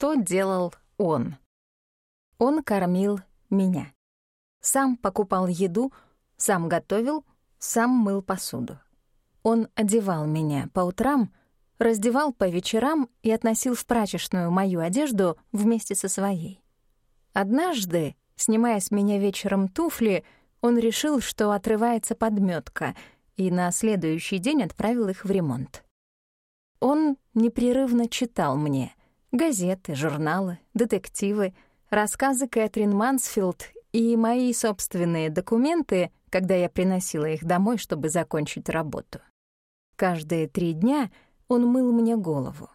что делал он. Он кормил меня. Сам покупал еду, сам готовил, сам мыл посуду. Он одевал меня по утрам, раздевал по вечерам и относил в прачечную мою одежду вместе со своей. Однажды, снимая с меня вечером туфли, он решил, что отрывается подметка, и на следующий день отправил их в ремонт. Он непрерывно читал мне газеты, журналы, детективы, рассказы Кэтрин Мансфилд и мои собственные документы, когда я приносила их домой, чтобы закончить работу. Каждые три дня он мыл мне голову.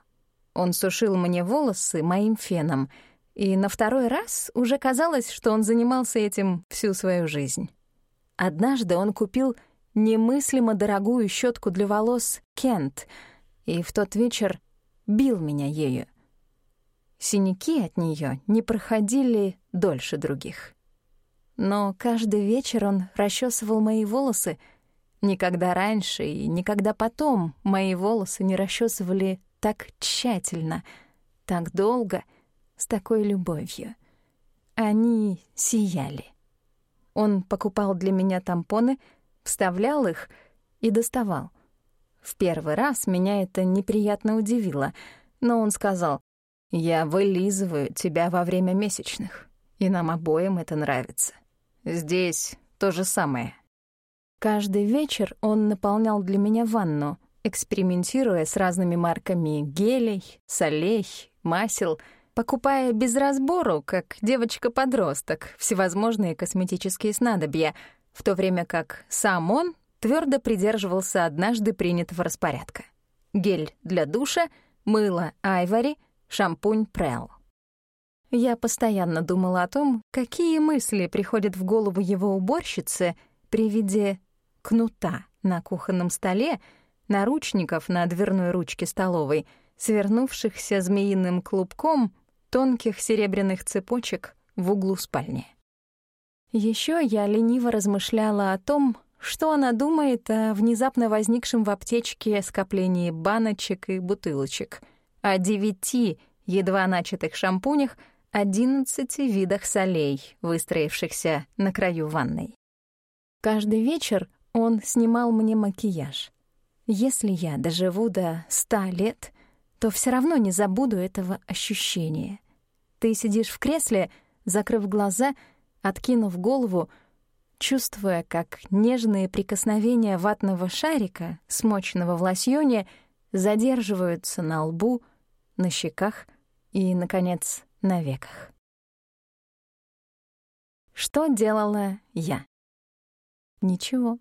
Он сушил мне волосы моим феном, и на второй раз уже казалось, что он занимался этим всю свою жизнь. Однажды он купил немыслимо дорогую щетку для волос «Кент», и в тот вечер бил меня ею. Синяки от нее не проходили дольше других. Но каждый вечер он расчесывал мои волосы — Никогда раньше и никогда потом мои волосы не расчесывали так тщательно, так долго, с такой любовью. Они сияли. Он покупал для меня тампоны, вставлял их и доставал. В первый раз меня это неприятно удивило, но он сказал, «Я вылизываю тебя во время месячных, и нам обоим это нравится. Здесь то же самое». Каждый вечер он наполнял для меня ванну, экспериментируя с разными марками гелей, солей, масел, покупая без разбору, как девочка-подросток, всевозможные косметические снадобья, в то время как сам он твердо придерживался однажды принятого распорядка. Гель для душа, мыло айвори, шампунь прел. Я постоянно думала о том, какие мысли приходят в голову его уборщицы при виде кнута на кухонном столе, наручников на дверной ручке столовой, свернувшихся змеиным клубком тонких серебряных цепочек в углу спальни. Еще я лениво размышляла о том, что она думает о внезапно возникшем в аптечке скоплении баночек и бутылочек, о девяти едва начатых шампунях, одиннадцати видах солей, выстроившихся на краю ванной. Каждый вечер он снимал мне макияж. Если я доживу до ста лет, то все равно не забуду этого ощущения. Ты сидишь в кресле, закрыв глаза, откинув голову, чувствуя, как нежные прикосновения ватного шарика, смоченного в лосьоне, задерживаются на лбу, на щеках и, наконец, на веках. Что делала я? Ничего.